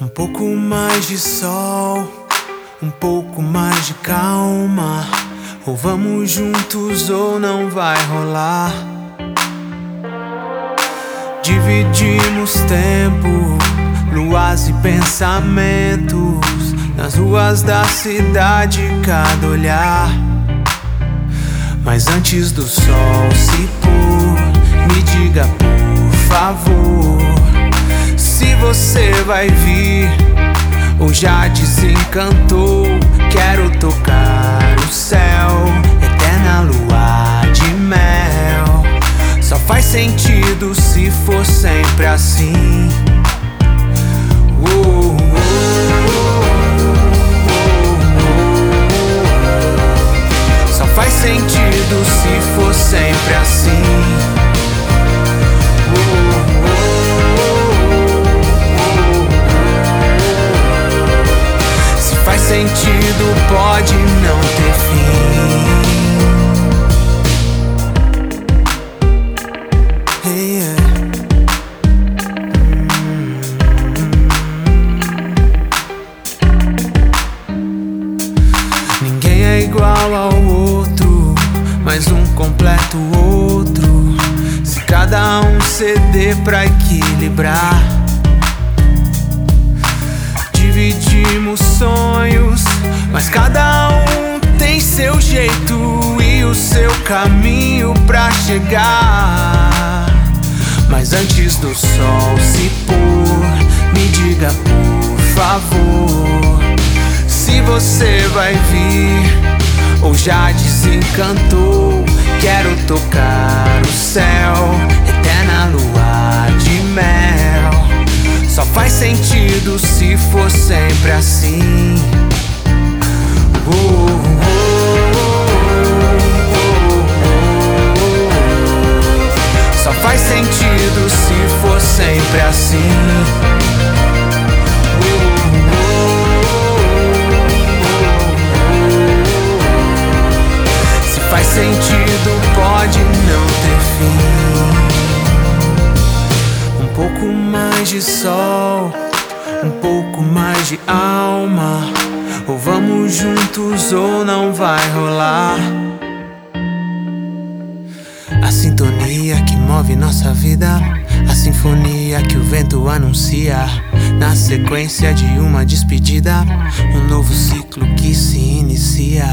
Um pouco mais de sol, um pouco mais de calma. Ou vamos juntos ou não vai rolar. Dividimos tempo, luas e pensamentos. Nas ruas da cidade, cada olhar. Mas antes do sol se pôr, me diga por vai vir ou já desencantou. Quero tocar o céu, eterna lua de mel. Só faz sentido se for sempre assim. Sentido, pode não ter fim. Yeah. Ninguém é igual ao outro, mas um completa o outro. Se cada um ceder pra equilibrar, mas cada um tem seu jeito e o seu caminho pra chegar. Mas antes do sol se pôr, me diga por favor se você vai vir ou já desencantou. Quero tocar o céu, eterna lua de mel. Só faz sentido se for sempre assim. Só faz sentido se for sempre assim. Se faz sentido, pode não ter fim. Um pouco mais de sol, um pouco mais de alma. Ou vamos juntos ou não vai rolar. A sintonia que move nossa vida, a sinfonia que o vento anuncia. Na sequência de uma despedida, um novo ciclo que se inicia.